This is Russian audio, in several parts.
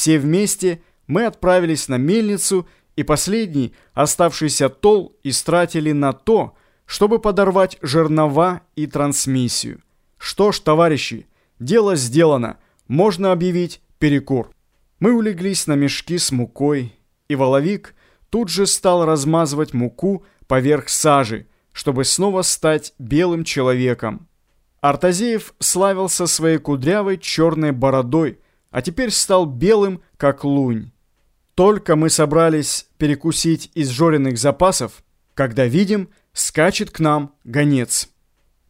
Все вместе мы отправились на мельницу, и последний оставшийся тол истратили на то, чтобы подорвать жернова и трансмиссию. Что ж, товарищи, дело сделано, можно объявить перекур. Мы улеглись на мешки с мукой, и воловик тут же стал размазывать муку поверх сажи, чтобы снова стать белым человеком. Артазеев славился своей кудрявой черной бородой, а теперь стал белым, как лунь. Только мы собрались перекусить из жоренных запасов, когда видим, скачет к нам гонец.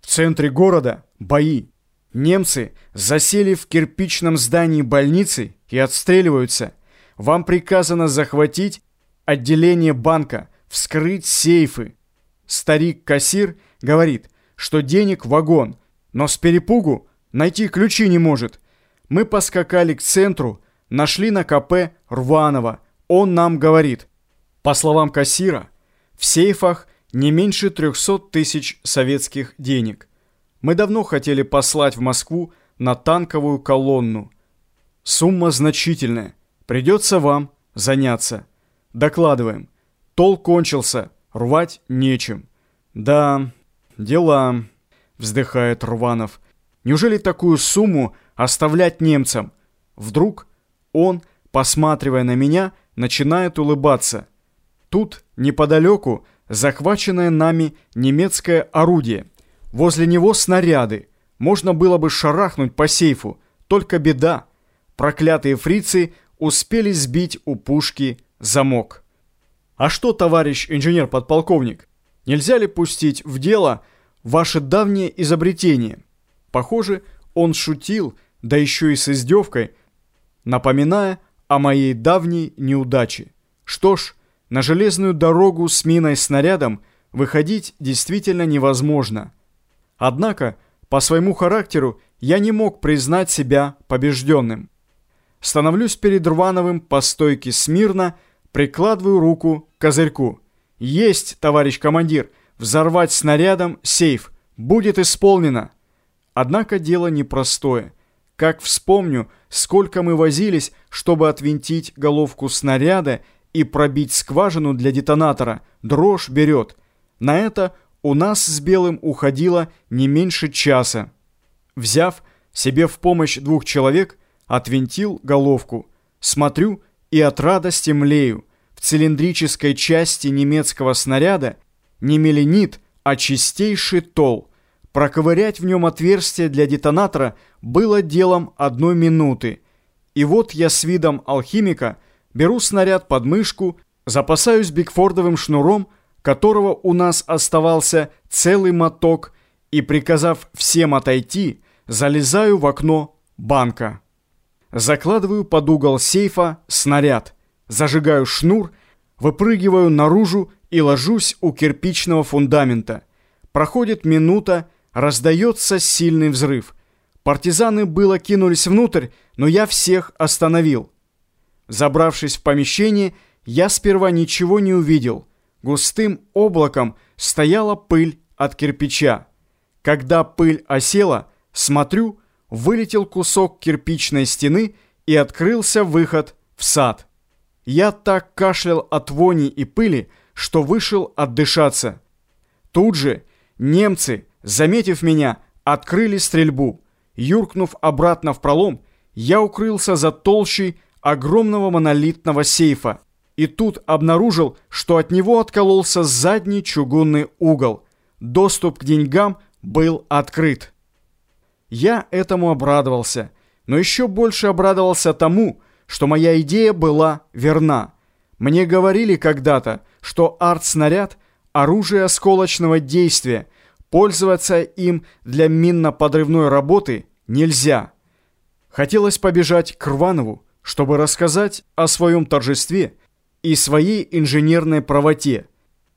В центре города бои. Немцы засели в кирпичном здании больницы и отстреливаются. Вам приказано захватить отделение банка, вскрыть сейфы. Старик-кассир говорит, что денег вагон, но с перепугу найти ключи не может. Мы поскакали к центру, нашли на КП Рванова. Он нам говорит, по словам кассира, в сейфах не меньше 300 тысяч советских денег. Мы давно хотели послать в Москву на танковую колонну. Сумма значительная. Придется вам заняться. Докладываем. Тол кончился, рвать нечем. Да, дела, вздыхает Рванов. Неужели такую сумму оставлять немцам? Вдруг он, посматривая на меня, начинает улыбаться. Тут, неподалеку, захваченное нами немецкое орудие. Возле него снаряды. Можно было бы шарахнуть по сейфу. Только беда. Проклятые фрицы успели сбить у пушки замок. А что, товарищ инженер-подполковник, нельзя ли пустить в дело ваше давнее изобретение? Похоже, он шутил, да еще и с издевкой, напоминая о моей давней неудаче. Что ж, на железную дорогу с миной-снарядом выходить действительно невозможно. Однако, по своему характеру, я не мог признать себя побежденным. Становлюсь перед Рвановым по стойке смирно, прикладываю руку к козырьку. «Есть, товарищ командир, взорвать снарядом сейф. Будет исполнено». Однако дело непростое. Как вспомню, сколько мы возились, чтобы отвинтить головку снаряда и пробить скважину для детонатора, дрожь берет. На это у нас с Белым уходило не меньше часа. Взяв себе в помощь двух человек, отвинтил головку. Смотрю и от радости млею. В цилиндрической части немецкого снаряда не меленит, а чистейший тол. Проковырять в нем отверстие для детонатора было делом одной минуты. И вот я с видом алхимика беру снаряд под мышку, запасаюсь бигфордовым шнуром, которого у нас оставался целый моток, и, приказав всем отойти, залезаю в окно банка. Закладываю под угол сейфа снаряд, зажигаю шнур, выпрыгиваю наружу и ложусь у кирпичного фундамента. Проходит минута, раздается сильный взрыв. Партизаны было кинулись внутрь, но я всех остановил. Забравшись в помещение, я сперва ничего не увидел. Густым облаком стояла пыль от кирпича. Когда пыль осела, смотрю, вылетел кусок кирпичной стены и открылся выход в сад. Я так кашлял от вони и пыли, что вышел отдышаться. Тут же немцы, заметив меня, открыли стрельбу. Юркнув обратно в пролом, я укрылся за толщей огромного монолитного сейфа. И тут обнаружил, что от него откололся задний чугунный угол. Доступ к деньгам был открыт. Я этому обрадовался, но еще больше обрадовался тому, что моя идея была верна. Мне говорили когда-то, что арт-снаряд – оружие осколочного действия, пользоваться им для минно-подрывной работы нельзя. Хотелось побежать к Рванову, чтобы рассказать о своем торжестве и своей инженерной правоте.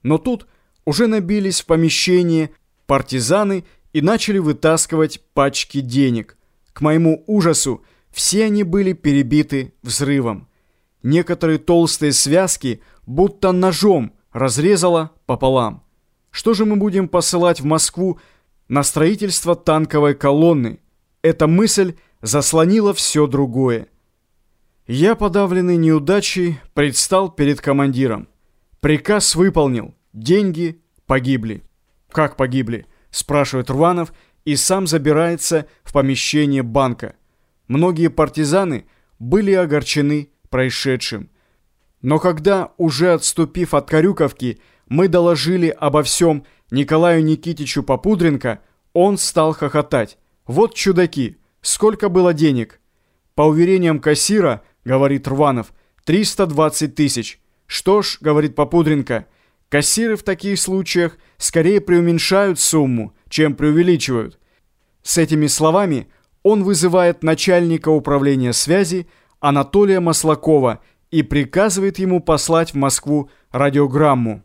Но тут уже набились в помещение партизаны и начали вытаскивать пачки денег. К моему ужасу все они были перебиты взрывом. Некоторые толстые связки будто ножом разрезало пополам. Что же мы будем посылать в Москву на строительство танковой колонны? Эта мысль заслонила все другое. Я, подавленный неудачей, предстал перед командиром. Приказ выполнил, деньги погибли. «Как погибли?» – спрашивает Рванов и сам забирается в помещение банка. Многие партизаны были огорчены происшедшим. Но когда, уже отступив от Карюковки, мы доложили обо всем Николаю Никитичу Попудренко, он стал хохотать. «Вот чудаки! Сколько было денег?» По уверениям кассира – говорит Рванов, 320 тысяч. Что ж, говорит Попудренко, кассиры в таких случаях скорее преуменьшают сумму, чем преувеличивают. С этими словами он вызывает начальника управления связи Анатолия Маслакова и приказывает ему послать в Москву радиограмму.